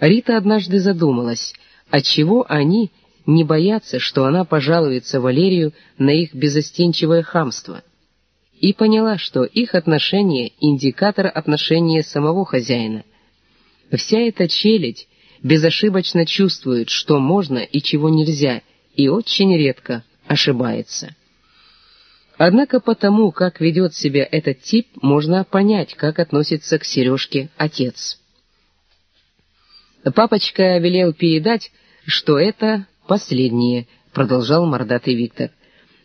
Рита однажды задумалась, отчего они не боятся, что она пожалуется Валерию на их безостенчивое хамство, и поняла, что их отношение — индикатор отношения самого хозяина. Вся эта челядь безошибочно чувствует, что можно и чего нельзя, и очень редко ошибается. Однако потому, как ведет себя этот тип, можно понять, как относится к Сережке отец. Папочка велел передать, что это последнее, продолжал мордатый Виктор.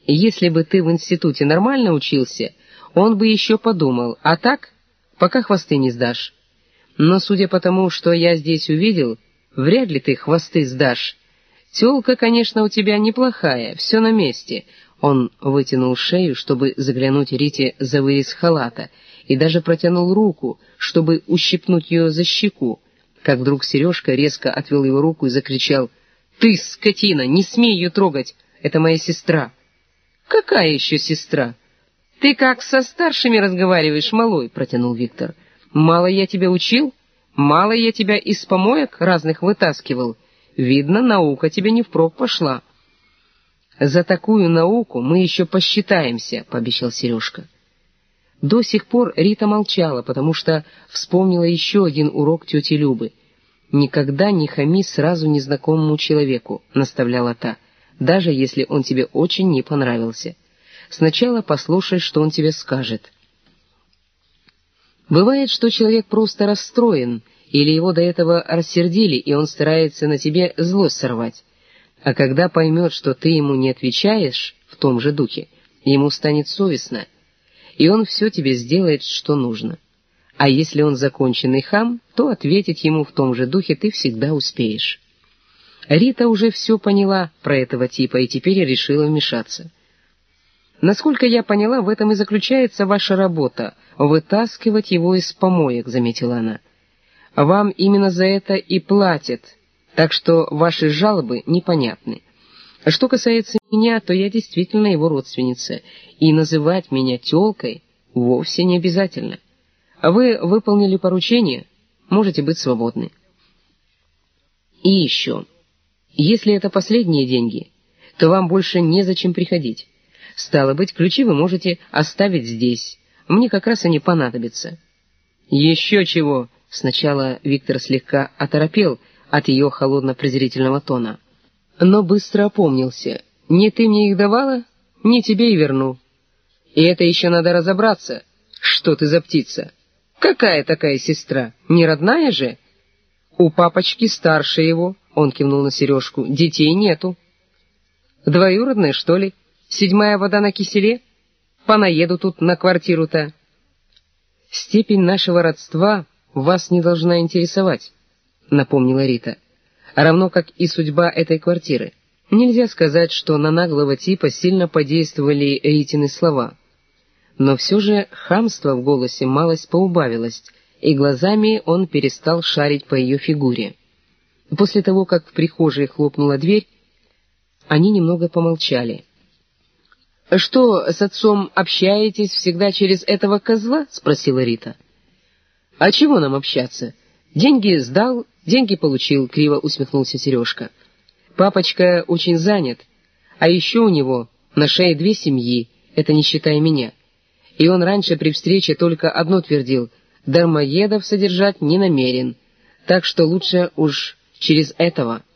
Если бы ты в институте нормально учился, он бы еще подумал, а так, пока хвосты не сдашь. Но судя по тому, что я здесь увидел, вряд ли ты хвосты сдашь. Тёлка, конечно, у тебя неплохая, все на месте. Он вытянул шею, чтобы заглянуть Рите за вырез халата, и даже протянул руку, чтобы ущипнуть ее за щеку, как вдруг Сережка резко отвел его руку и закричал «Ты, скотина, не смей ее трогать! Это моя сестра!» «Какая еще сестра?» «Ты как со старшими разговариваешь, малой?» — протянул Виктор. «Мало я тебя учил? Мало я тебя из помоек разных вытаскивал? Видно, наука тебе не впрок пошла». «За такую науку мы еще посчитаемся», — пообещал Сережка. До сих пор Рита молчала, потому что вспомнила еще один урок тети Любы. «Никогда не хами сразу незнакомому человеку», — наставляла та, «даже если он тебе очень не понравился. Сначала послушай, что он тебе скажет». Бывает, что человек просто расстроен, или его до этого рассердили, и он старается на тебе злость сорвать. А когда поймет, что ты ему не отвечаешь в том же духе, ему станет совестно — и он все тебе сделает, что нужно. А если он законченный хам, то ответить ему в том же духе ты всегда успеешь. Рита уже все поняла про этого типа и теперь решила вмешаться. «Насколько я поняла, в этом и заключается ваша работа — вытаскивать его из помоек», — заметила она. «Вам именно за это и платят, так что ваши жалобы непонятны. Что касается меня, то я действительно его родственница, и называть меня тёлкой вовсе не обязательно. А вы выполнили поручение, можете быть свободны. И еще, если это последние деньги, то вам больше незачем приходить. Стало быть, ключи вы можете оставить здесь, мне как раз они понадобятся. Еще чего! Сначала Виктор слегка оторопел от ее холодно-презрительного тона, но быстро опомнился — не ты мне их давала, не тебе и верну. И это еще надо разобраться. Что ты за птица? Какая такая сестра? Не родная же? У папочки старше его, он кивнул на сережку, детей нету. Двоюродная, что ли? Седьмая вода на киселе? Понаеду тут на квартиру-то. Степень нашего родства вас не должна интересовать, напомнила Рита, равно как и судьба этой квартиры. Нельзя сказать, что на наглого типа сильно подействовали Ритины слова. Но все же хамство в голосе малость поубавилось, и глазами он перестал шарить по ее фигуре. После того, как в прихожей хлопнула дверь, они немного помолчали. «Что, с отцом общаетесь всегда через этого козла?» — спросила Рита. «А чего нам общаться? Деньги сдал, деньги получил», — криво усмехнулся Сережка. Папочка очень занят, а еще у него на шее две семьи, это не считая меня. И он раньше при встрече только одно твердил — дармоедов содержать не намерен, так что лучше уж через этого —